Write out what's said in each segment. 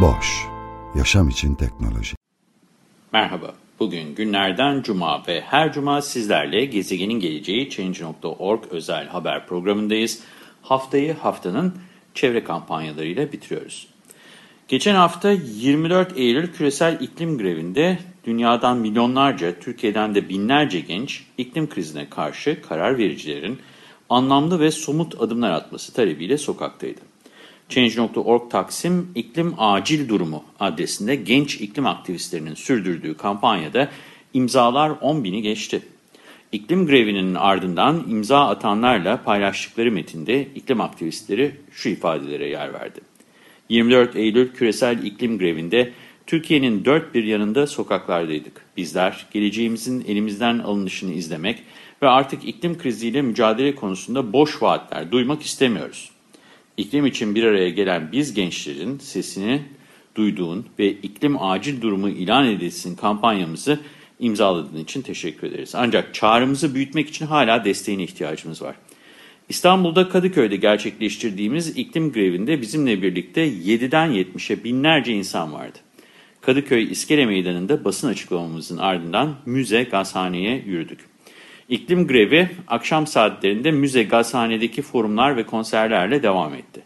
Boş, yaşam için teknoloji. Merhaba, bugün günlerden cuma ve her cuma sizlerle Gezegenin Geleceği Change.org özel haber programındayız. Haftayı haftanın çevre kampanyalarıyla bitiriyoruz. Geçen hafta 24 Eylül küresel iklim grevinde dünyadan milyonlarca, Türkiye'den de binlerce genç iklim krizine karşı karar vericilerin anlamlı ve somut adımlar atması talebiyle sokaktaydı. Change.org Taksim İklim Acil Durumu adresinde genç iklim aktivistlerinin sürdürdüğü kampanyada imzalar 10 bini geçti. İklim grevinin ardından imza atanlarla paylaştıkları metinde iklim aktivistleri şu ifadelere yer verdi. 24 Eylül küresel iklim grevinde Türkiye'nin dört bir yanında sokaklardaydık. Bizler geleceğimizin elimizden alınışını izlemek ve artık iklim kriziyle mücadele konusunda boş vaatler duymak istemiyoruz. İklim için bir araya gelen biz gençlerin sesini duyduğun ve iklim acil durumu ilan edilsin kampanyamızı imzaladığın için teşekkür ederiz. Ancak çağrımızı büyütmek için hala desteğine ihtiyacımız var. İstanbul'da Kadıköy'de gerçekleştirdiğimiz iklim grevinde bizimle birlikte 7'den 70'e binlerce insan vardı. Kadıköy İskele Meydanı'nda basın açıklamamızın ardından müze gazhaneye yürüdük. İklim grevi akşam saatlerinde müze gazhanedeki forumlar ve konserlerle devam etti.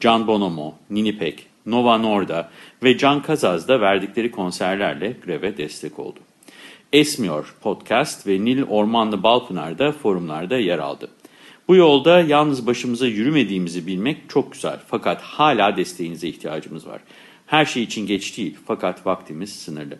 Can Bonomo, Ninipek, Nova Norda ve Can Kazaz da verdikleri konserlerle greve destek oldu. Esmiyor podcast ve Nil Ormanlı Balpınar da forumlarda yer aldı. Bu yolda yalnız başımıza yürümediğimizi bilmek çok güzel fakat hala desteğinize ihtiyacımız var. Her şey için geç değil fakat vaktimiz sınırlı.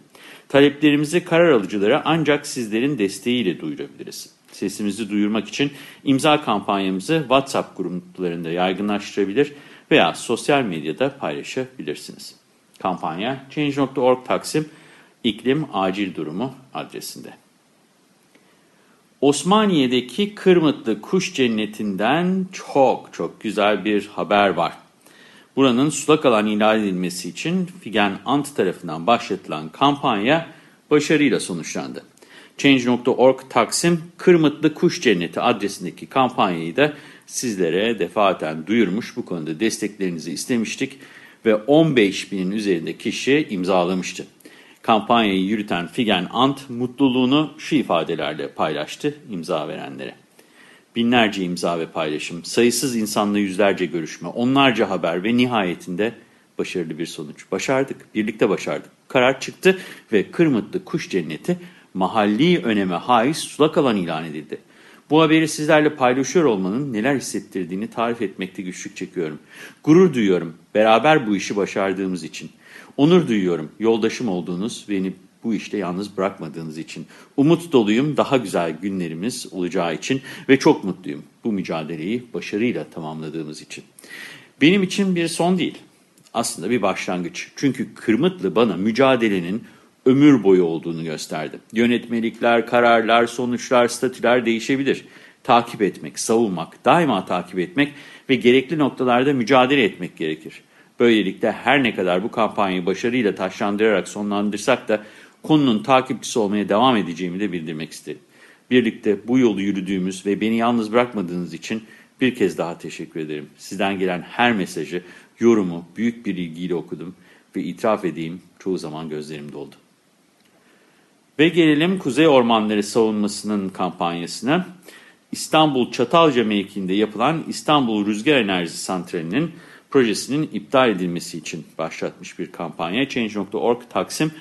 Taleplerimizi karar alıcılara ancak sizlerin desteğiyle duyurabiliriz. Sesimizi duyurmak için imza kampanyamızı WhatsApp gruplarında yaygınlaştırabilir veya sosyal medyada paylaşabilirsiniz. Kampanya Change.org Taksim İklim Acil Durumu adresinde. Osmaniye'deki Kırmıtlı Kuş Cenneti'nden çok çok güzel bir haber var. Buranın sulak alan ilan edilmesi için Figen Ant tarafından başlatılan kampanya başarıyla sonuçlandı. Change.org Taksim Kırmıtlı Kuş Cenneti adresindeki kampanyayı da sizlere defaten duyurmuş. Bu konuda desteklerinizi istemiştik ve 15 binin üzerinde kişi imzalamıştı. Kampanyayı yürüten Figen Ant mutluluğunu şu ifadelerle paylaştı imza verenlere. Binlerce imza ve paylaşım, sayısız insanla yüzlerce görüşme, onlarca haber ve nihayetinde başarılı bir sonuç. Başardık, birlikte başardık. Karar çıktı ve Kırmıtlı Kuş Cenneti mahalli öneme haiz sulak alan ilan edildi. Bu haberi sizlerle paylaşıyor olmanın neler hissettirdiğini tarif etmekte güçlük çekiyorum. Gurur duyuyorum beraber bu işi başardığımız için. Onur duyuyorum yoldaşım olduğunuz, beni bu işte yalnız bırakmadığınız için. Umut doluyum daha güzel günlerimiz olacağı için ve çok mutluyum bu mücadeleyi başarıyla tamamladığımız için. Benim için bir son değil, aslında bir başlangıç. Çünkü Kırmıtlı bana mücadelenin ömür boyu olduğunu gösterdi. Yönetmelikler, kararlar, sonuçlar, statüler değişebilir. Takip etmek, savunmak, daima takip etmek ve gerekli noktalarda mücadele etmek gerekir. Böylelikle her ne kadar bu kampanyayı başarıyla taşlandırarak sonlandırsak da konunun takipçisi olmaya devam edeceğimi de bildirmek isterim. Birlikte bu yolu yürüdüğümüz ve beni yalnız bırakmadığınız için bir kez daha teşekkür ederim. Sizden gelen her mesajı, yorumu büyük bir ilgiyle okudum ve itiraf edeyim çoğu zaman gözlerim doldu. Ve gelelim Kuzey Ormanları Savunması'nın kampanyasına. İstanbul Çatalca mevkiinde yapılan İstanbul Rüzgar Enerji Santrali'nin projesinin iptal edilmesi için başlatmış bir kampanya. Change.org Taksim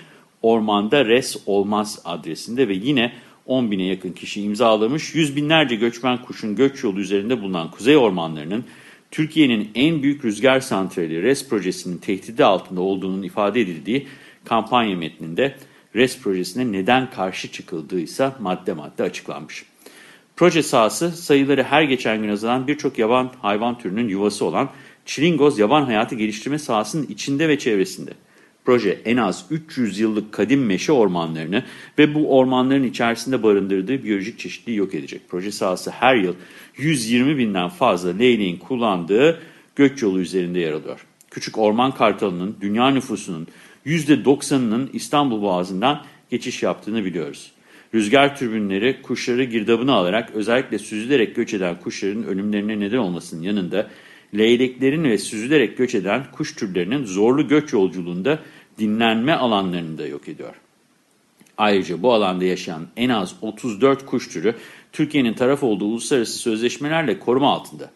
Ormanda Res Olmaz adresinde ve yine 10 bine yakın kişi imzalamış. Yüz binlerce göçmen kuşun göç yolu üzerinde bulunan kuzey ormanlarının Türkiye'nin en büyük rüzgar santrali RES projesinin tehdidi altında olduğunun ifade edildiği kampanya metninde RES projesine neden karşı çıkıldığıysa madde madde açıklanmış. Proje sahası sayıları her geçen gün azalan birçok yaban hayvan türünün yuvası olan Çilingoz Yaban Hayatı Geliştirme Sahası'nın içinde ve çevresinde. Proje en az 300 yıllık kadim meşe ormanlarını ve bu ormanların içerisinde barındırdığı biyolojik çeşitliliği yok edecek. Proje sahası her yıl 120 binden fazla leyleğin kullandığı göç yolu üzerinde yer alıyor. Küçük orman kartalının dünya nüfusunun %90'ının İstanbul Boğazı'ndan geçiş yaptığını biliyoruz. Rüzgar türbinleri kuşları girdabına alarak özellikle süzülerek göç eden kuşların ölümlerine neden olmasının yanında leyleklerin ve süzülerek göç eden kuş türlerinin zorlu göç yolculuğunda dinlenme alanlarını da yok ediyor. Ayrıca bu alanda yaşayan en az 34 kuş türü Türkiye'nin taraf olduğu uluslararası sözleşmelerle koruma altında.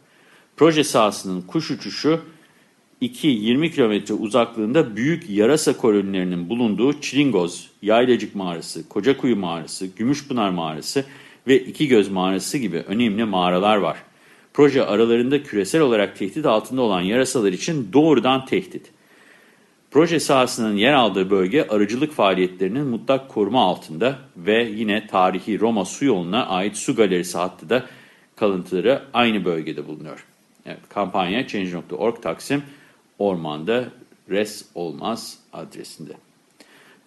Proje sahasının kuş uçuşu 2-20 kilometre uzaklığında büyük yarasa kolonilerinin bulunduğu Çilingoz, Yaylacık Mağarası, Kocakuyu Mağarası, Gümüşpınar Mağarası ve İkigöz Mağarası gibi önemli mağaralar var. Proje aralarında küresel olarak tehdit altında olan yarasalar için doğrudan tehdit. Proje sahasının yer aldığı bölge arıcılık faaliyetlerinin mutlak koruma altında ve yine tarihi Roma su yoluna ait su galerisi hattı da kalıntıları aynı bölgede bulunuyor. Evet, kampanya Change.org Taksim Ormanda Res Olmaz adresinde.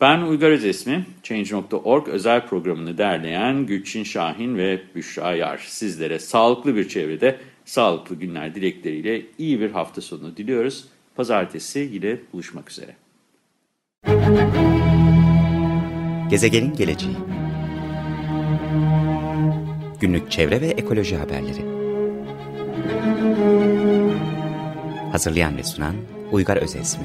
Ben Uygar Özesmi, Change.org özel programını derleyen Gülçin Şahin ve Büşra Yar. Sizlere sağlıklı bir çevrede, sağlıklı günler dilekleriyle iyi bir hafta sonu diliyoruz. Pazartesi yine buluşmak üzere. Gezegenin geleceği Günlük çevre ve ekoloji haberleri Hazırlayan ve sunan Uygar Özesmi